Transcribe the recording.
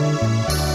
Bye.